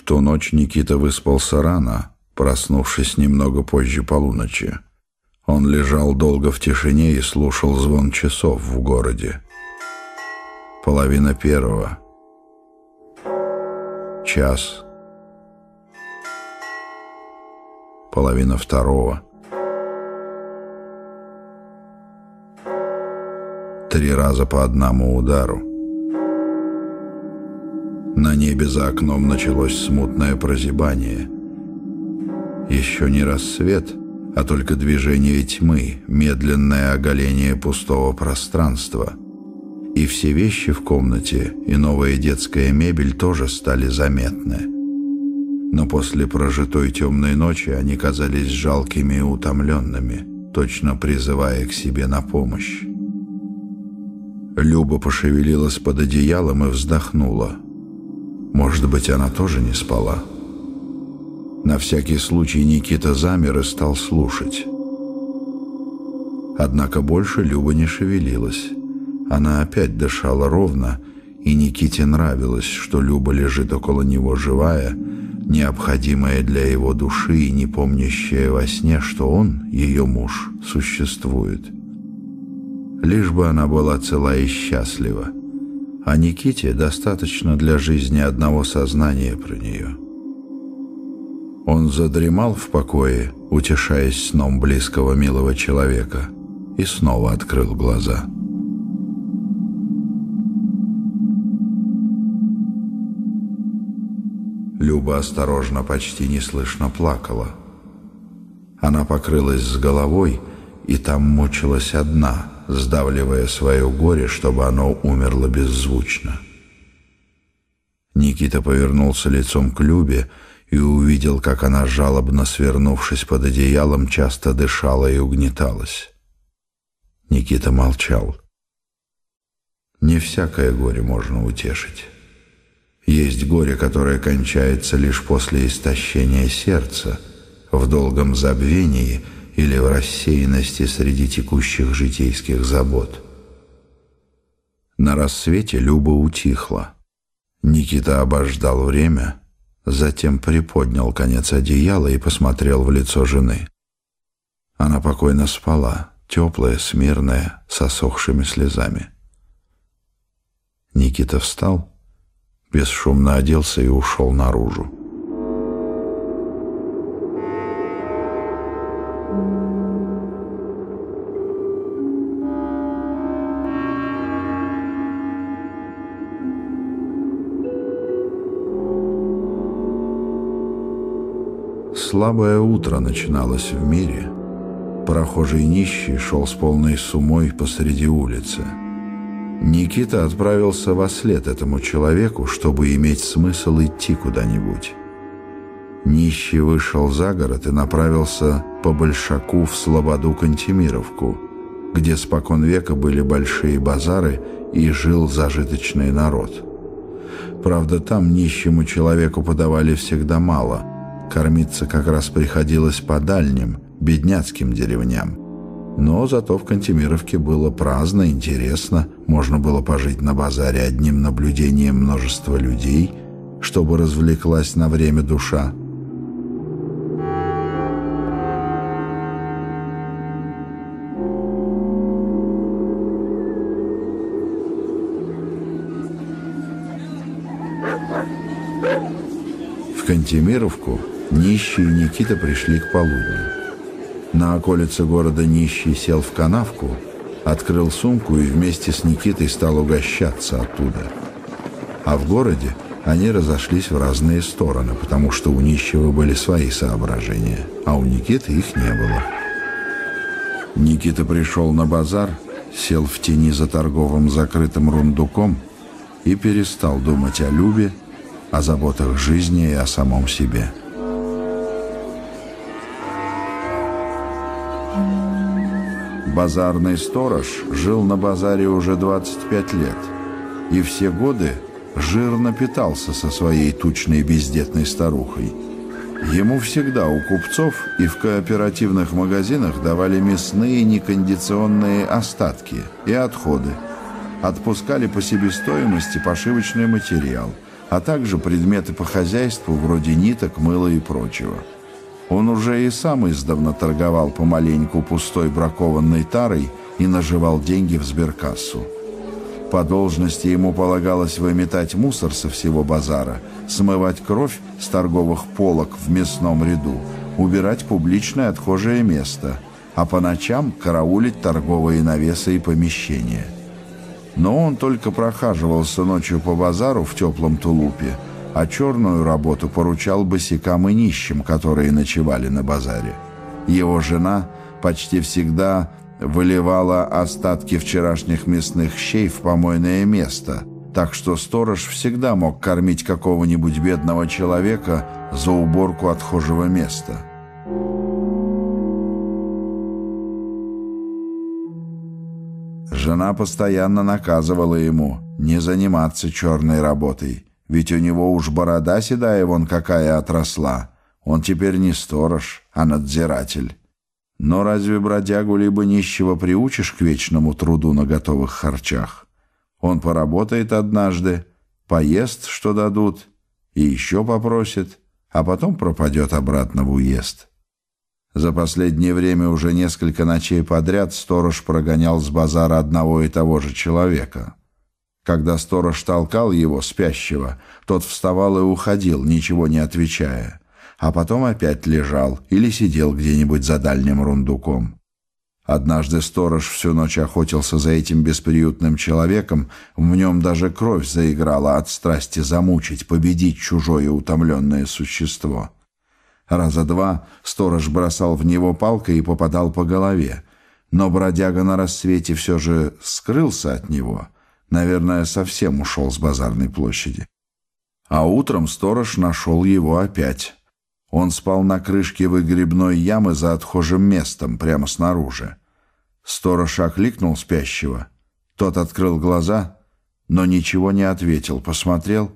В ту ночь Никита выспался рано, проснувшись немного позже полуночи. Он лежал долго в тишине и слушал звон часов в городе. Половина первого. Час. Половина второго. Три раза по одному удару. На небе за окном началось смутное прозябание. Еще не рассвет, а только движение тьмы, медленное оголение пустого пространства. И все вещи в комнате и новая детская мебель тоже стали заметны. Но после прожитой темной ночи они казались жалкими и утомленными, точно призывая к себе на помощь. Люба пошевелилась под одеялом и вздохнула. Может быть, она тоже не спала. На всякий случай Никита замер и стал слушать. Однако больше Люба не шевелилась. Она опять дышала ровно, и Никите нравилось, что Люба лежит около него живая, необходимая для его души и не помнящая во сне, что он, ее муж, существует. Лишь бы она была цела и счастлива, а Никите достаточно для жизни одного сознания про нее. Он задремал в покое, утешаясь сном близкого милого человека, и снова открыл глаза. Люба осторожно, почти неслышно плакала. Она покрылась с головой, и там мучилась одна, сдавливая свое горе, чтобы оно умерло беззвучно. Никита повернулся лицом к Любе и увидел, как она, жалобно свернувшись под одеялом, часто дышала и угнеталась. Никита молчал. Не всякое горе можно утешить. Есть горе, которое кончается лишь после истощения сердца, в долгом забвении или в рассеянности среди текущих житейских забот. На рассвете Люба утихла. Никита обождал время, затем приподнял конец одеяла и посмотрел в лицо жены. Она покойно спала, теплая, смирная, с осохшими слезами. Никита встал бесшумно оделся и ушел наружу. Слабое утро начиналось в мире. Прохожий нищий шел с полной сумой посреди улицы – Никита отправился во след этому человеку, чтобы иметь смысл идти куда-нибудь. Нищий вышел за город и направился по Большаку в Слободу-Кантемировку, где спокон века были большие базары и жил зажиточный народ. Правда, там нищему человеку подавали всегда мало. Кормиться как раз приходилось по дальним, бедняцким деревням. Но зато в Кантемировке было праздно, интересно. Можно было пожить на базаре одним наблюдением множества людей, чтобы развлеклась на время душа. В Кантемировку нищие Никита пришли к полудню. На околице города нищий сел в канавку, открыл сумку и вместе с Никитой стал угощаться оттуда. А в городе они разошлись в разные стороны, потому что у нищего были свои соображения, а у Никиты их не было. Никита пришел на базар, сел в тени за торговым закрытым рундуком и перестал думать о Любе, о заботах жизни и о самом себе. Базарный сторож жил на базаре уже 25 лет и все годы жирно питался со своей тучной бездетной старухой. Ему всегда у купцов и в кооперативных магазинах давали мясные некондиционные остатки и отходы. Отпускали по себестоимости пошивочный материал, а также предметы по хозяйству вроде ниток, мыла и прочего. Он уже и сам издавна торговал помаленьку пустой бракованной тарой и наживал деньги в сберкассу. По должности ему полагалось выметать мусор со всего базара, смывать кровь с торговых полок в мясном ряду, убирать публичное отхожее место, а по ночам караулить торговые навесы и помещения. Но он только прохаживался ночью по базару в теплом тулупе, а черную работу поручал босикам и нищим, которые ночевали на базаре. Его жена почти всегда выливала остатки вчерашних мясных щей в помойное место, так что сторож всегда мог кормить какого-нибудь бедного человека за уборку отхожего места. Жена постоянно наказывала ему не заниматься черной работой, ведь у него уж борода седая вон какая отросла. Он теперь не сторож, а надзиратель. Но разве бродягу либо нищего приучишь к вечному труду на готовых харчах? Он поработает однажды, поест, что дадут, и еще попросит, а потом пропадет обратно в уезд. За последнее время уже несколько ночей подряд сторож прогонял с базара одного и того же человека. Когда сторож толкал его, спящего, тот вставал и уходил, ничего не отвечая а потом опять лежал или сидел где-нибудь за дальним рундуком. Однажды сторож всю ночь охотился за этим бесприютным человеком, в нем даже кровь заиграла от страсти замучить, победить чужое утомленное существо. Раза два сторож бросал в него палкой и попадал по голове, но бродяга на рассвете все же скрылся от него, наверное, совсем ушел с базарной площади. А утром сторож нашел его опять. Он спал на крышке выгребной ямы за отхожим местом, прямо снаружи. Сторож окликнул спящего. Тот открыл глаза, но ничего не ответил, посмотрел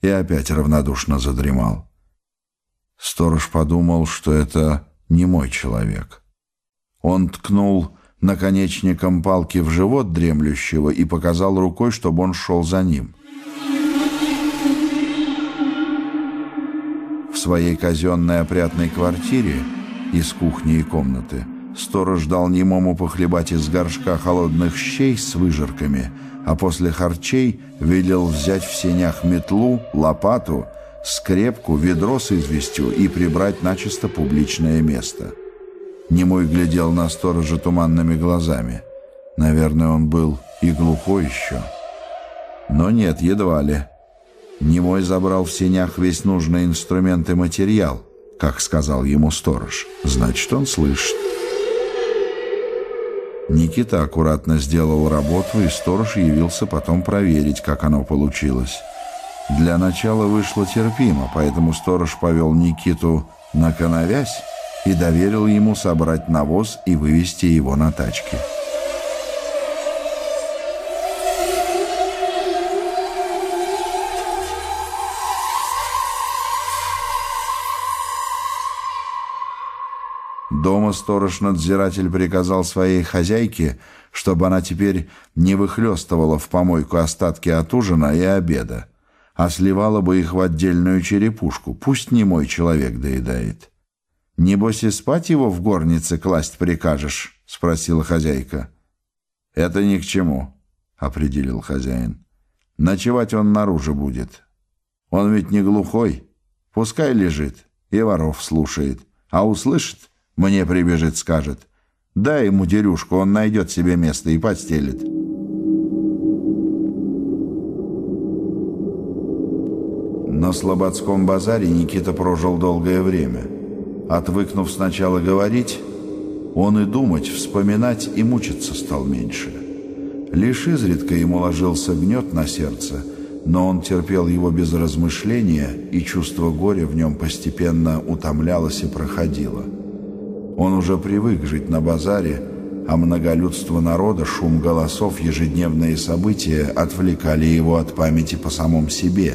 и опять равнодушно задремал. Сторож подумал, что это не мой человек. Он ткнул наконечником палки в живот дремлющего и показал рукой, чтобы он шел за ним. В своей казенной опрятной квартире из кухни и комнаты сторож дал немому похлебать из горшка холодных щей с выжирками, а после харчей велел взять в сенях метлу, лопату, скрепку, ведро с известью и прибрать начисто публичное место. Немой глядел на сторожа туманными глазами. Наверное, он был и глухой еще. Но нет, едва ли. Немой забрал в сенях весь нужный инструмент и материал, как сказал ему сторож. Значит, он слышит. Никита аккуратно сделал работу, и сторож явился потом проверить, как оно получилось. Для начала вышло терпимо, поэтому сторож повел Никиту на коновязь и доверил ему собрать навоз и вывести его на тачке. Дома сторож-надзиратель приказал своей хозяйке, чтобы она теперь не выхлестывала в помойку остатки от ужина и обеда, а сливала бы их в отдельную черепушку, пусть не мой человек доедает. «Небось и спать его в горнице класть прикажешь?» — спросила хозяйка. «Это ни к чему», — определил хозяин. «Ночевать он наружу будет. Он ведь не глухой. Пускай лежит и воров слушает, а услышит — мне прибежит, скажет. Дай ему дерюшку, он найдет себе место и подстелит. На Слободском базаре Никита прожил долгое время. Отвыкнув сначала говорить, он и думать, вспоминать и мучиться стал меньше. Лишь изредка ему ложился гнет на сердце, но он терпел его без размышления, и чувство горя в нем постепенно утомлялось и проходило. Он уже привык жить на базаре, а многолюдство народа, шум голосов, ежедневные события отвлекали его от памяти по самом себе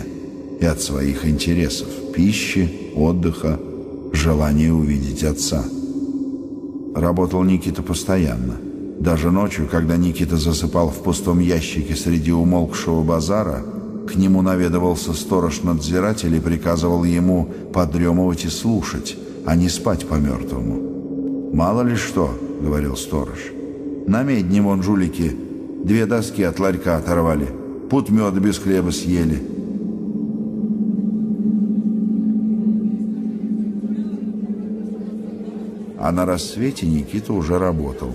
и от своих интересов, пищи, отдыха, желания увидеть отца. Работал Никита постоянно. Даже ночью, когда Никита засыпал в пустом ящике среди умолкшего базара, к нему наведывался сторож-надзиратель и приказывал ему подремывать и слушать, а не спать по-мертвому. «Мало ли что», — говорил сторож, — «на медне вон жулики две доски от ларька оторвали, пут меда без хлеба съели». А на рассвете Никита уже работал.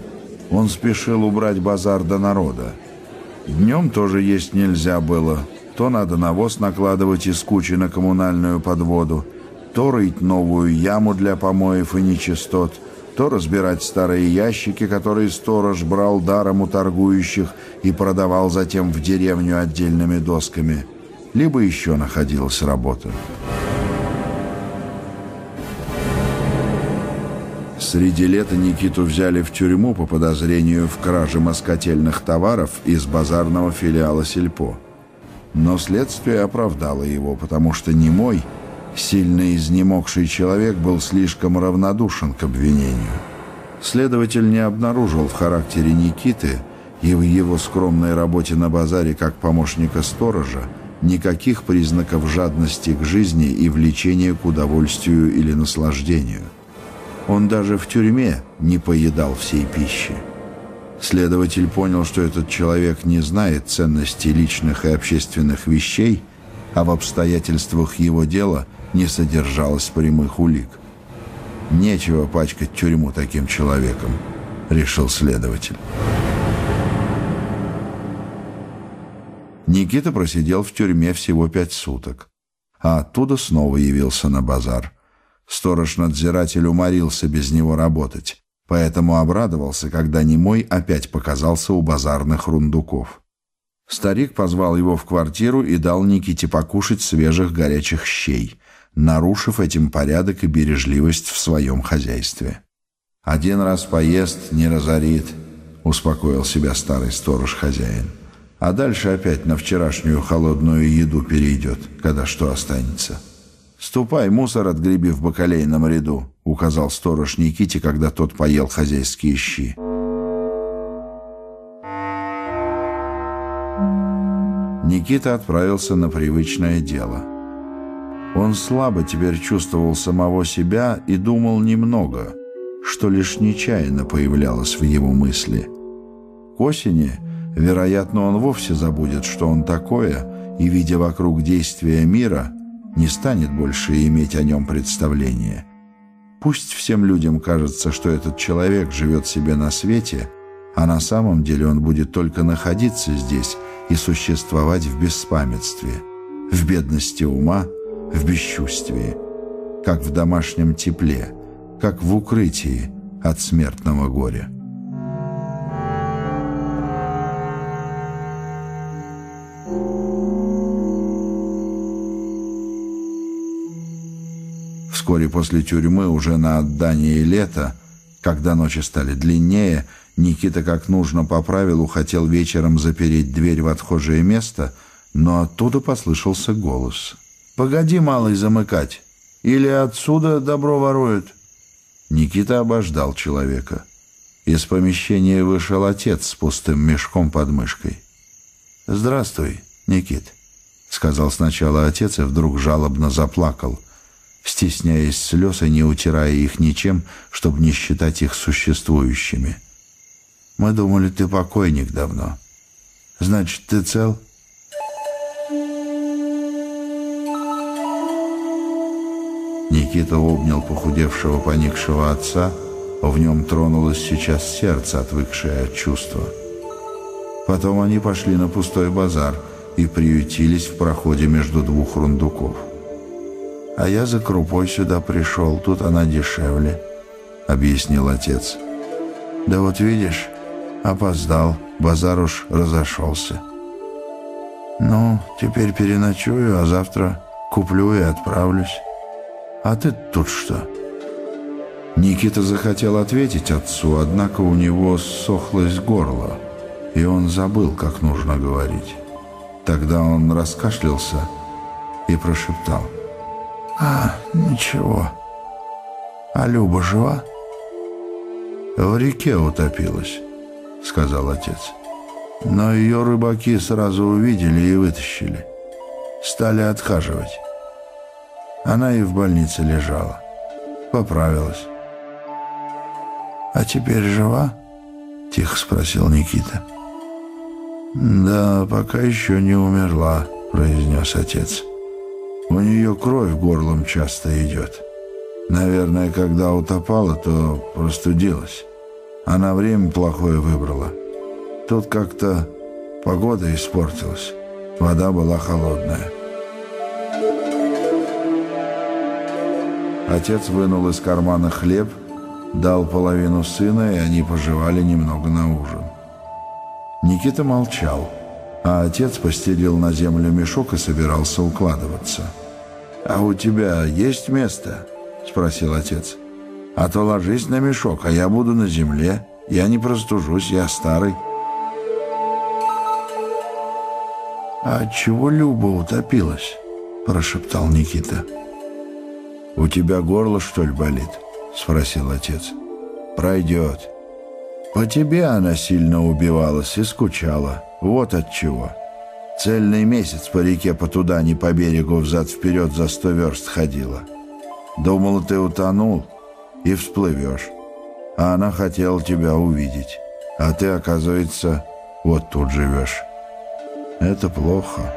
Он спешил убрать базар до народа. Днем тоже есть нельзя было. То надо навоз накладывать из кучи на коммунальную подводу, то рыть новую яму для помоев и нечистот, то разбирать старые ящики, которые сторож брал даром у торгующих и продавал затем в деревню отдельными досками. Либо еще находилась работа. Среди лета Никиту взяли в тюрьму по подозрению в краже москотельных товаров из базарного филиала «Сельпо». Но следствие оправдало его, потому что немой, сильно изнемогший человек был слишком равнодушен к обвинению. Следователь не обнаружил в характере Никиты и в его скромной работе на базаре как помощника сторожа никаких признаков жадности к жизни и влечения к удовольствию или наслаждению. Он даже в тюрьме не поедал всей пищи. Следователь понял, что этот человек не знает ценности личных и общественных вещей, а в обстоятельствах его дела не содержалось прямых улик. «Нечего пачкать тюрьму таким человеком», — решил следователь. Никита просидел в тюрьме всего пять суток, а оттуда снова явился на базар. Сторож-надзиратель уморился без него работать, поэтому обрадовался, когда Немой опять показался у базарных рундуков. Старик позвал его в квартиру и дал Никите покушать свежих горячих щей, нарушив этим порядок и бережливость в своем хозяйстве. «Один раз поест, не разорит», — успокоил себя старый сторож-хозяин. «А дальше опять на вчерашнюю холодную еду перейдет, когда что останется». «Ступай, мусор отгреби в бакалейном ряду», — указал сторож Никите, когда тот поел хозяйские щи. Никита отправился на привычное дело. Он слабо теперь чувствовал самого себя и думал немного, что лишь нечаянно появлялось в его мысли. К осени, вероятно, он вовсе забудет, что он такое, и, видя вокруг действия мира, не станет больше иметь о нем представления. Пусть всем людям кажется, что этот человек живет себе на свете, а на самом деле он будет только находиться здесь и существовать в беспамятстве, в бедности ума, в бесчувствии, как в домашнем тепле, как в укрытии от смертного горя. Вскоре после тюрьмы, уже на отдании лета, когда ночи стали длиннее, Никита как нужно по правилу хотел вечером запереть дверь в отхожее место, но оттуда послышался голос. «Погоди, малый, замыкать! Или отсюда добро воруют?» Никита обождал человека. Из помещения вышел отец с пустым мешком под мышкой. «Здравствуй, Никит», — сказал сначала отец и вдруг жалобно заплакал стесняясь слез и не утирая их ничем, чтобы не считать их существующими. «Мы думали, ты покойник давно. Значит, ты цел?» Никита обнял похудевшего, поникшего отца. В нем тронулось сейчас сердце, отвыкшее от чувства. Потом они пошли на пустой базар и приютились в проходе между двух рундуков. А я за крупой сюда пришел, тут она дешевле», — объяснил отец. «Да вот видишь, опоздал, базар уж разошелся. Ну, теперь переночую, а завтра куплю и отправлюсь. А ты тут что?» Никита захотел ответить отцу, однако у него ссохлось горло, и он забыл, как нужно говорить. Тогда он раскашлялся и прошептал — «А, ничего. А Люба жива?» «В реке утопилась», — сказал отец. «Но ее рыбаки сразу увидели и вытащили. стали отхаживать. Она и в больнице лежала. Поправилась. «А теперь жива?» — тихо спросил Никита. «Да, пока еще не умерла», — произнес отец. «У нее кровь горлом часто идет. Наверное, когда утопала, то простудилась. Она время плохое выбрала. Тут как-то погода испортилась. Вода была холодная». Отец вынул из кармана хлеб, дал половину сына, и они пожевали немного на ужин. Никита молчал, а отец постелил на землю мешок и собирался укладываться. «А у тебя есть место?» — спросил отец. «А то ложись на мешок, а я буду на земле. Я не простужусь, я старый». «А чего Люба утопилась?» — прошептал Никита. «У тебя горло, что ли, болит?» — спросил отец. «Пройдет. По тебе она сильно убивалась и скучала. Вот от чего. Цельный месяц по реке по туда, не по берегу, взад-вперед за сто верст ходила. Думала, ты утонул и всплывешь. А она хотела тебя увидеть. А ты, оказывается, вот тут живешь. Это плохо».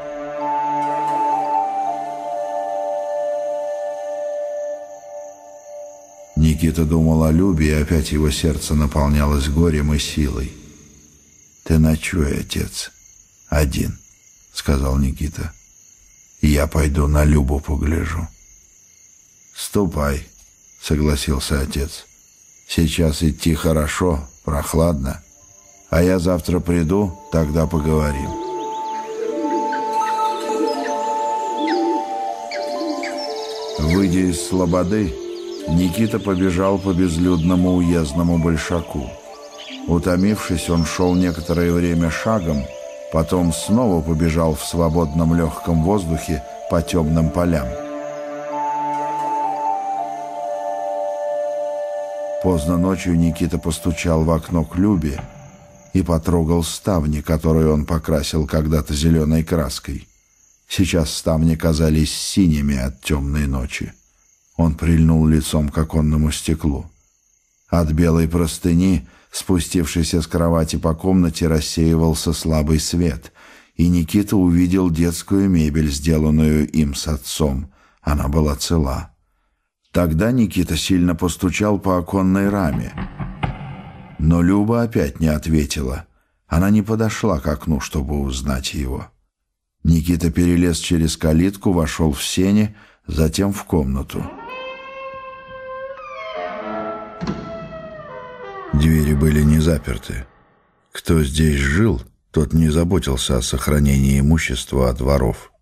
Никита думал о Любе, и опять его сердце наполнялось горем и силой. «Ты ночуй, отец, один», — сказал Никита. «Я пойду на Любу погляжу». «Ступай», — согласился отец. «Сейчас идти хорошо, прохладно, а я завтра приду, тогда поговорим». Выйдя из слободы, Никита побежал по безлюдному уездному большаку. Утомившись, он шел некоторое время шагом, потом снова побежал в свободном легком воздухе по темным полям. Поздно ночью Никита постучал в окно к Любе и потрогал ставни, которые он покрасил когда-то зеленой краской. Сейчас ставни казались синими от темной ночи. Он прильнул лицом к оконному стеклу. От белой простыни, спустившейся с кровати по комнате, рассеивался слабый свет, и Никита увидел детскую мебель, сделанную им с отцом. Она была цела. Тогда Никита сильно постучал по оконной раме. Но Люба опять не ответила. Она не подошла к окну, чтобы узнать его. Никита перелез через калитку, вошел в сене, затем в комнату. Двери были не заперты. Кто здесь жил, тот не заботился о сохранении имущества от воров.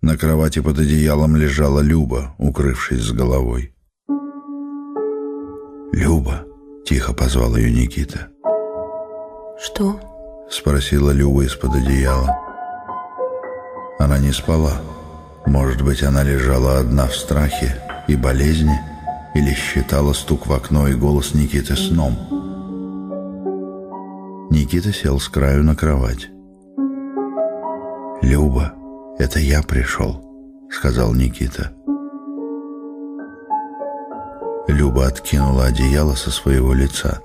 На кровати под одеялом лежала Люба, укрывшись с головой. «Люба!» — тихо позвал ее Никита. «Что?» — спросила Люба из-под одеяла. Она не спала. Может быть, она лежала одна в страхе и болезни? — или считала стук в окно и голос Никиты сном. Никита сел с краю на кровать. «Люба, это я пришел», — сказал Никита. Люба откинула одеяло со своего лица.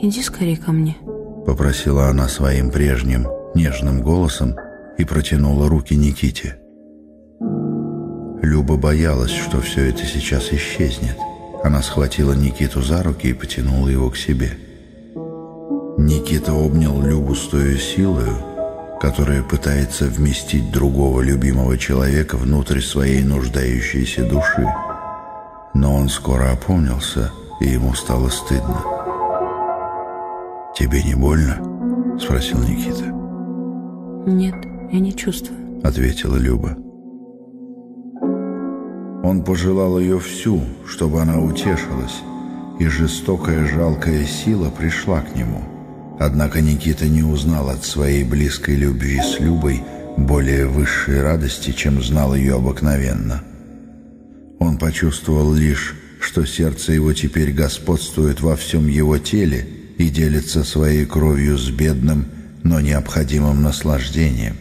«Иди скорее ко мне», — попросила она своим прежним нежным голосом и протянула руки Никите. Люба боялась, что все это сейчас исчезнет. Она схватила Никиту за руки и потянула его к себе. Никита обнял Любу с той силою, которая пытается вместить другого любимого человека внутрь своей нуждающейся души. Но он скоро опомнился, и ему стало стыдно. «Тебе не больно?» — спросил Никита. «Нет, я не чувствую», — ответила Люба. Он пожелал ее всю, чтобы она утешилась, и жестокая жалкая сила пришла к нему. Однако Никита не узнал от своей близкой любви с Любой более высшей радости, чем знал ее обыкновенно. Он почувствовал лишь, что сердце его теперь господствует во всем его теле и делится своей кровью с бедным, но необходимым наслаждением.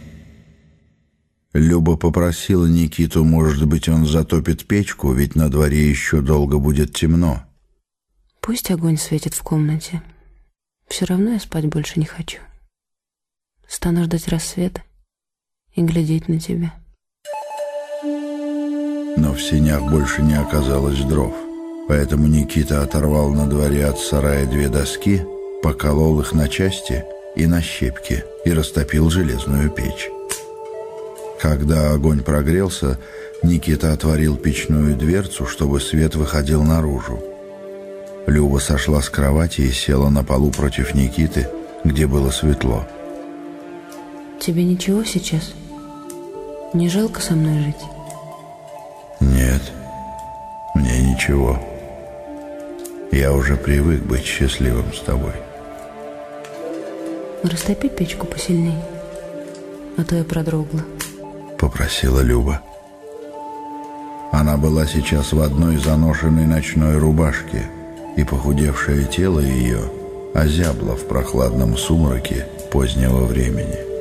Люба попросила Никиту, может быть, он затопит печку, ведь на дворе еще долго будет темно. Пусть огонь светит в комнате. Все равно я спать больше не хочу. Стану ждать рассвета и глядеть на тебя. Но в сенях больше не оказалось дров. Поэтому Никита оторвал на дворе от сарая две доски, поколол их на части и на щепки и растопил железную печь. Когда огонь прогрелся, Никита отворил печную дверцу, чтобы свет выходил наружу. Люба сошла с кровати и села на полу против Никиты, где было светло. Тебе ничего сейчас? Не жалко со мной жить? Нет, мне ничего. Я уже привык быть счастливым с тобой. Растопи печку посильнее, а то я продрогла попросила Люба. Она была сейчас в одной заношенной ночной рубашке, и похудевшее тело ее озябло в прохладном сумраке позднего времени.